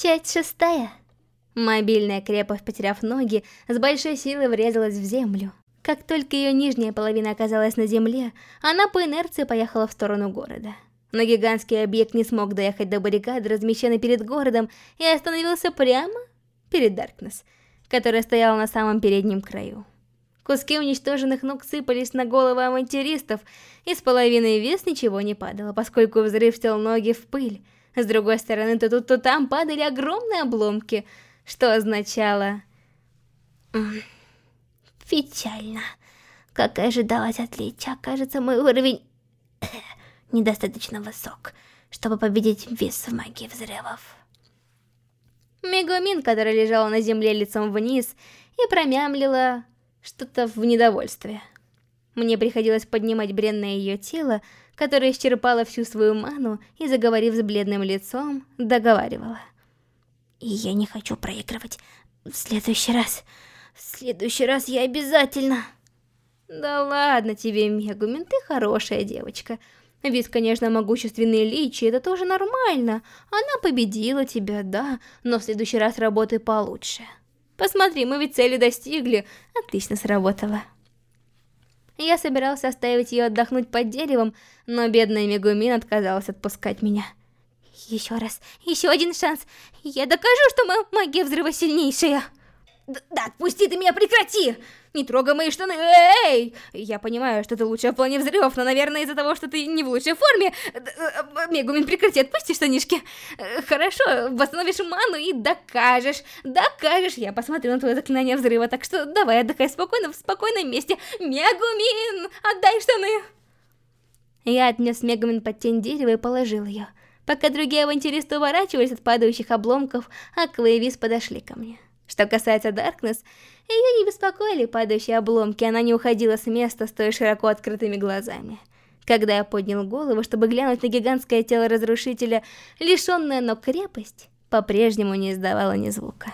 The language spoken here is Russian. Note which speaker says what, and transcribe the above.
Speaker 1: Часть шестая. Мобильная крепость, потеряв ноги, с большой силой врезалась в землю. Как только ее нижняя половина оказалась на земле, она по инерции поехала в сторону города. Но гигантский объект не смог доехать до баррикады, размещенной перед городом, и остановился прямо перед Даркнесс, которая стояла на самом переднем краю. Куски уничтоженных ног сыпались на головы авантюристов, и с половиной вес ничего не падало, поскольку взрыв стел ноги в пыль. С другой стороны, то тут, то там падали огромные обломки, что означало...
Speaker 2: Печально. Как и ожидалось отличия, кажется, мой уровень недостаточно высок, чтобы победить вес в магии взрывов.
Speaker 1: Мегумин, которая лежала на земле лицом вниз, и промямлила что-то в недовольстве. Мне приходилось поднимать бренное ее тело, которая исчерпала всю свою ману и, заговорив с бледным лицом, договаривала.
Speaker 2: И я не хочу проигрывать. В следующий раз... В следующий раз я обязательно...
Speaker 1: Да ладно тебе, Мегумин, ты хорошая девочка. Ведь, конечно, могущественные личи, это тоже нормально. Она победила тебя, да, но в следующий раз работай получше. Посмотри, мы ведь цели достигли. Отлично сработало. Я собирался оставить ее отдохнуть под деревом, но бедная Мегумин отказалась отпускать меня.
Speaker 2: Еще раз, еще один шанс. Я докажу, что моя магия взрыва сильнейшая.
Speaker 1: Да, отпусти ты меня, прекрати! Не трогай мои штаны, эй! Я понимаю, что ты лучшая в плане взрывов, но, наверное, из-за того, что ты не в лучшей форме... Э, Мегумин, прекрати, отпусти штанишки. Э, хорошо, восстановишь ману и докажешь. Докажешь, я посмотрю на твое заклинание взрыва, так что давай отдыхай спокойно в спокойном месте. Мегумин, отдай штаны! Я отнес Мегумин под тень дерева и положил ее. Пока другие авантюристы уворачивались от падающих обломков, а Клэвис подошли ко мне. Что касается Даркнесс, ее не беспокоили падающие обломки, она не уходила с места, стоя широко открытыми глазами. Когда я поднял голову, чтобы глянуть на гигантское тело разрушителя, лишенная, но крепость по-прежнему не издавала ни звука.